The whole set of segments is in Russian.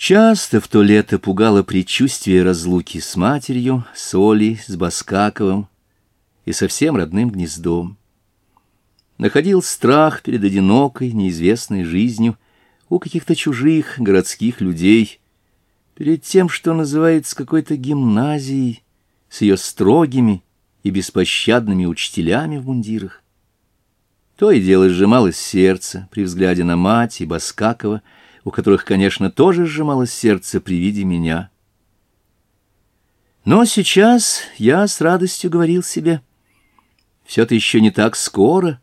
Часто в то лето пугало предчувствие разлуки с матерью, с Олей, с Баскаковым и со всем родным гнездом. Находил страх перед одинокой, неизвестной жизнью у каких-то чужих городских людей, перед тем, что называется какой-то гимназией, с ее строгими и беспощадными учителями в мундирах. То и дело сжималось сердце при взгляде на мать и Баскакова, у которых, конечно, тоже сжималось сердце при виде меня. Но сейчас я с радостью говорил себе, все-то еще не так скоро,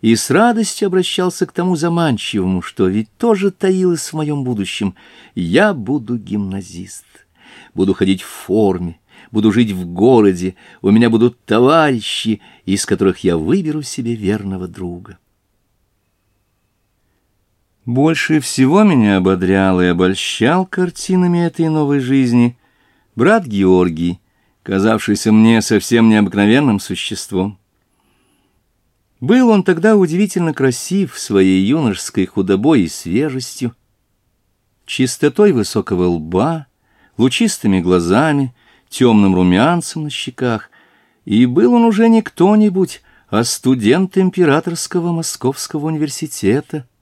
и с радостью обращался к тому заманчивому, что ведь тоже таилось в моем будущем. Я буду гимназист, буду ходить в форме, буду жить в городе, у меня будут товарищи, из которых я выберу себе верного друга. Больше всего меня ободрял и обольщал картинами этой новой жизни брат Георгий, казавшийся мне совсем необыкновенным существом. Был он тогда удивительно красив своей юношеской худобой и свежестью, чистотой высокого лба, лучистыми глазами, темным румянцем на щеках, и был он уже не кто-нибудь, а студент императорского московского университета —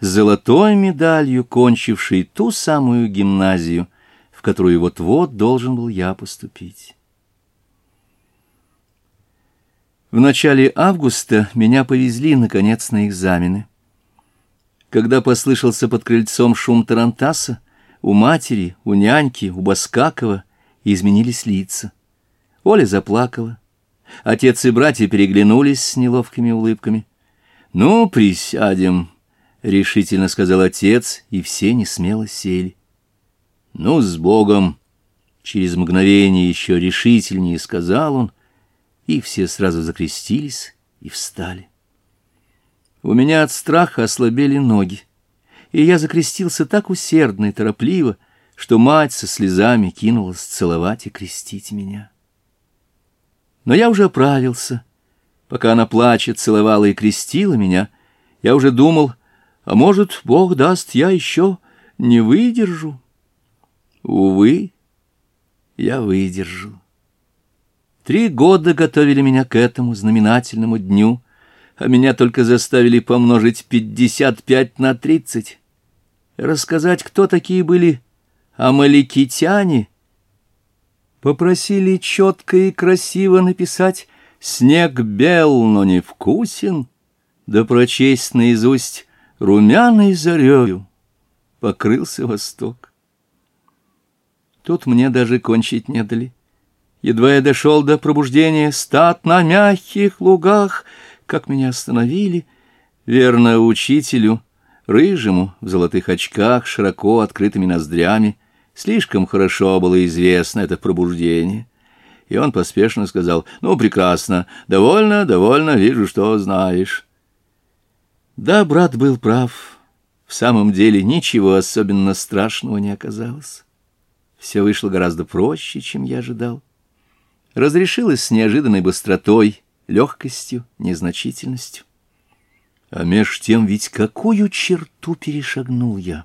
золотой медалью, кончивший ту самую гимназию, в которую вот-вот должен был я поступить. В начале августа меня повезли, наконец, на экзамены. Когда послышался под крыльцом шум тарантаса, у матери, у няньки, у Баскакова изменились лица. Оля заплакала. Отец и братья переглянулись с неловкими улыбками. «Ну, присядем», — решительно сказал отец, и все не смело сели. «Ну, с Богом!» — через мгновение еще решительнее сказал он, и все сразу закрестились и встали. У меня от страха ослабели ноги, и я закрестился так усердно и торопливо, что мать со слезами кинулась целовать и крестить меня. Но я уже оправился. Пока она плачет, целовала и крестила меня, я уже думал, а может, Бог даст, я еще не выдержу. Увы, я выдержу. Три года готовили меня к этому знаменательному дню, а меня только заставили помножить пятьдесят пять на тридцать. Рассказать, кто такие были амаликитяне, попросили четко и красиво написать «Снег бел, но не вкусен», да прочесть наизусть румяной зарею покрылся восток. Тут мне даже кончить не дали. Едва я дошел до пробуждения стад на мягких лугах, как меня остановили, верно, учителю, рыжему, в золотых очках, широко открытыми ноздрями. Слишком хорошо было известно это пробуждение. И он поспешно сказал, «Ну, прекрасно, довольно, довольно, вижу, что знаешь». Да, брат был прав. В самом деле ничего особенно страшного не оказалось. Все вышло гораздо проще, чем я ожидал. Разрешилось с неожиданной быстротой, легкостью, незначительностью. А меж тем ведь какую черту перешагнул я?